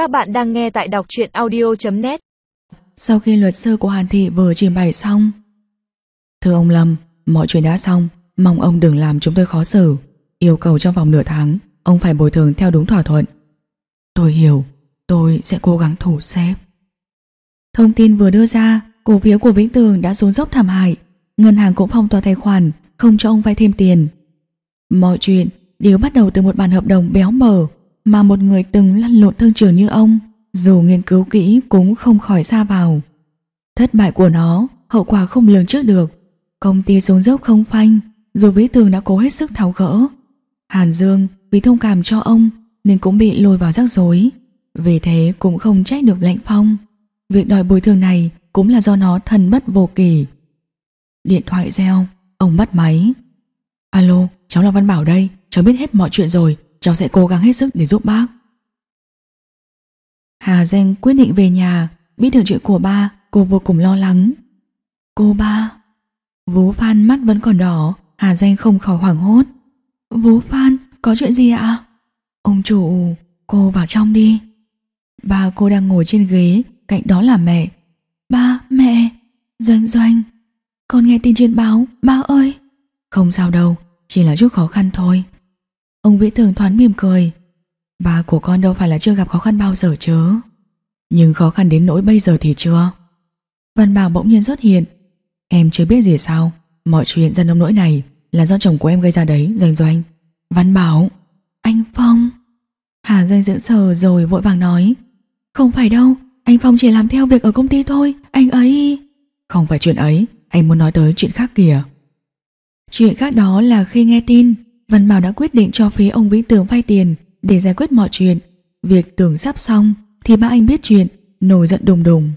Các bạn đang nghe tại đọc truyện audio.net Sau khi luật sư của Hàn Thị vừa trình bày xong Thưa ông Lâm, mọi chuyện đã xong Mong ông đừng làm chúng tôi khó xử. Yêu cầu trong vòng nửa tháng Ông phải bồi thường theo đúng thỏa thuận. Tôi hiểu, tôi sẽ cố gắng thủ xếp. Thông tin vừa đưa ra Cổ phiếu của Vĩnh Tường đã xuống dốc thảm hại. Ngân hàng cũng phong tỏa tài khoản Không cho ông vay thêm tiền. Mọi chuyện đều bắt đầu từ một bản hợp đồng béo mờ mà một người từng lăn lộn thương trường như ông, dù nghiên cứu kỹ cũng không khỏi xa vào. Thất bại của nó, hậu quả không lường trước được. Công ty xuống dốc không phanh, dù Vĩ Tường đã cố hết sức tháo gỡ. Hàn Dương vì thông cảm cho ông nên cũng bị lôi vào rắc rối. Vì thế cũng không trách được Lệnh phong. Việc đòi bồi thường này cũng là do nó thần bất vô kỳ. Điện thoại reo, ông bắt máy. Alo, cháu là Văn Bảo đây, cháu biết hết mọi chuyện rồi, cháu sẽ cố gắng hết sức để giúp bác. Hà Danh quyết định về nhà, biết được chuyện của ba, cô vô cùng lo lắng. Cô ba... Vú Phan mắt vẫn còn đỏ, Hà Danh không khỏi hoảng hốt. Vú Phan, có chuyện gì ạ? Ông chủ, cô vào trong đi. Ba cô đang ngồi trên ghế, cạnh đó là mẹ. Ba, mẹ, Doanh Doanh, con nghe tin trên báo, ba ơi. Không sao đâu, chỉ là chút khó khăn thôi. Ông Vĩ Thường thoáng mỉm cười. Ba của con đâu phải là chưa gặp khó khăn bao giờ chứ. Nhưng khó khăn đến nỗi bây giờ thì chưa. Văn Bảo bỗng nhiên xuất hiện. Em chưa biết gì sao. Mọi chuyện dân ông nỗi này là do chồng của em gây ra đấy, Doanh Doanh. Văn Bảo, anh Phong. Hà Doanh dưỡng sờ rồi vội vàng nói. Không phải đâu, anh Phong chỉ làm theo việc ở công ty thôi, anh ấy... Không phải chuyện ấy, anh muốn nói tới chuyện khác kìa. Chuyện khác đó là khi nghe tin Văn Bảo đã quyết định cho phía ông vĩnh Tường vay tiền để giải quyết mọi chuyện. Việc tưởng sắp xong thì ba anh biết chuyện, nổi giận đùng đùng.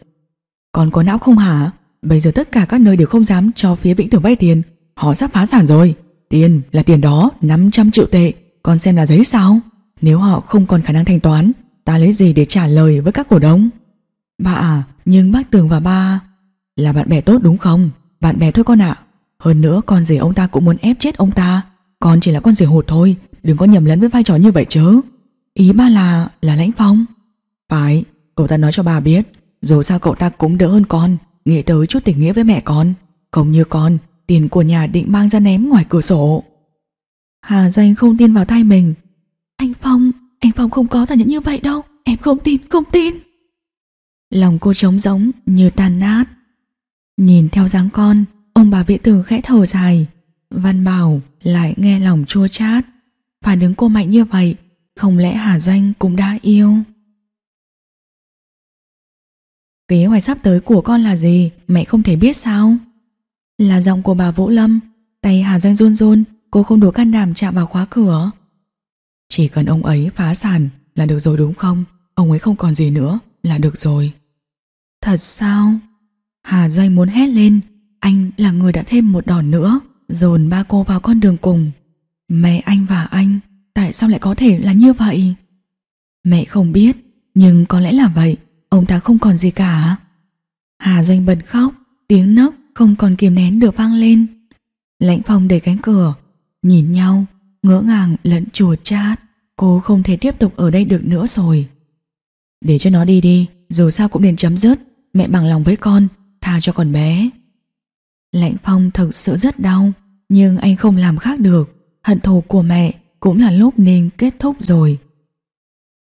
Còn có não không hả? Bây giờ tất cả các nơi đều không dám cho phía Vĩnh Tường vay tiền. Họ sắp phá sản rồi. Tiền là tiền đó, 500 triệu tệ. còn xem là giấy sao? Nếu họ không còn khả năng thanh toán, ta lấy gì để trả lời với các cổ đông? Bà à, nhưng bác Tường và ba là bạn bè tốt đúng không? Bạn bè thôi con ạ. Hơn nữa con rể ông ta cũng muốn ép chết ông ta. Con chỉ là con rể hụt thôi Đừng có nhầm lẫn với vai trò như vậy chứ. Ý ba là... là lãnh phong. Phải, cậu ta nói cho bà biết Dù sao cậu ta cũng đỡ hơn con Nghĩ tới chút tình nghĩa với mẹ con. Không như con, tiền của nhà định mang ra ném ngoài cửa sổ. Hà Doanh không tin vào tay mình. Anh Phong, anh Phong không có thằng nhẫn như vậy đâu Em không tin, không tin. Lòng cô trống rỗng như tan nát. Nhìn theo dáng con Ông bà viện tử khẽ thở dài. Văn Bảo lại nghe lòng chua chát. Phản ứng cô mạnh như vậy, không lẽ Hà Doanh cũng đã yêu? Kế hoạch sắp tới của con là gì, mẹ không thể biết sao? Là giọng của bà Vũ Lâm, tay Hà Doanh run run, cô không đủ can đảm chạm vào khóa cửa. Chỉ cần ông ấy phá sản là được rồi đúng không? Ông ấy không còn gì nữa là được rồi. Thật sao? Hà Doanh muốn hét lên, anh là người đã thêm một đòn nữa dồn ba cô vào con đường cùng. Mẹ anh và anh, tại sao lại có thể là như vậy? Mẹ không biết, nhưng có lẽ là vậy, ông ta không còn gì cả. Hà Doanh bật khóc, tiếng nấc không còn kìm nén được vang lên. Lãnh phong đẩy cánh cửa, nhìn nhau, ngỡ ngàng lẫn chùa chát. Cô không thể tiếp tục ở đây được nữa rồi. Để cho nó đi đi, dù sao cũng nên chấm dứt. Mẹ bằng lòng với con, tha cho con bé. Lãnh phong thực sự rất đau, nhưng anh không làm khác được. Hận thù của mẹ cũng là lúc nên kết thúc rồi.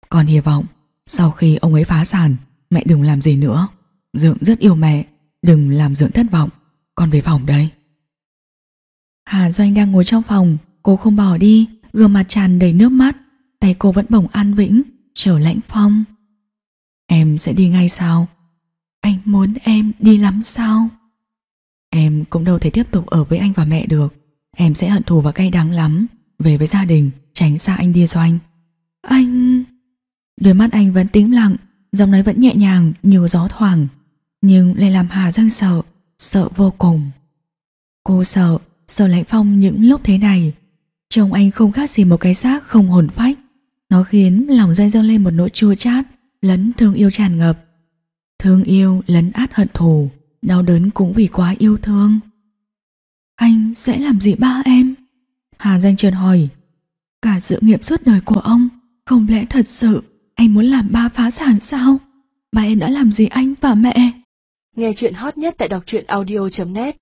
Còn hy vọng sau khi ông ấy phá sản, mẹ đừng làm gì nữa. Dượng rất yêu mẹ, đừng làm Dượng thất vọng. Con về phòng đây. Hà Doanh đang ngồi trong phòng, cô không bỏ đi, gương mặt tràn đầy nước mắt, tay cô vẫn bồng an vĩnh, trở lãnh phong. Em sẽ đi ngay sao? Anh muốn em đi lắm sao? Em cũng đâu thể tiếp tục ở với anh và mẹ được Em sẽ hận thù và cay đắng lắm. Về với gia đình Tránh xa anh đi doanh Anh... Đôi mắt anh vẫn tĩnh lặng Giọng nói vẫn nhẹ nhàng như gió thoảng. Nhưng lại làm Hà Giang sợ Sợ vô cùng. Cô sợ, sợ lãnh phong những lúc thế này. Trông anh không khác gì một cái xác không hồn phách. Nó khiến lòng doanh dâng lên một nỗi chua chát Lẫn thương yêu tràn ngập. Thương yêu lấn át hận thù đau đớn cũng vì quá yêu thương. Anh sẽ làm gì ba em? Hà Danh Trần hỏi. Cả sự nghiệp suốt đời của ông, không lẽ thật sự anh muốn làm ba phá sản sao? Ba em đã làm gì anh và mẹ? Nghe chuyện hot nhất tại đọc truyện audio.net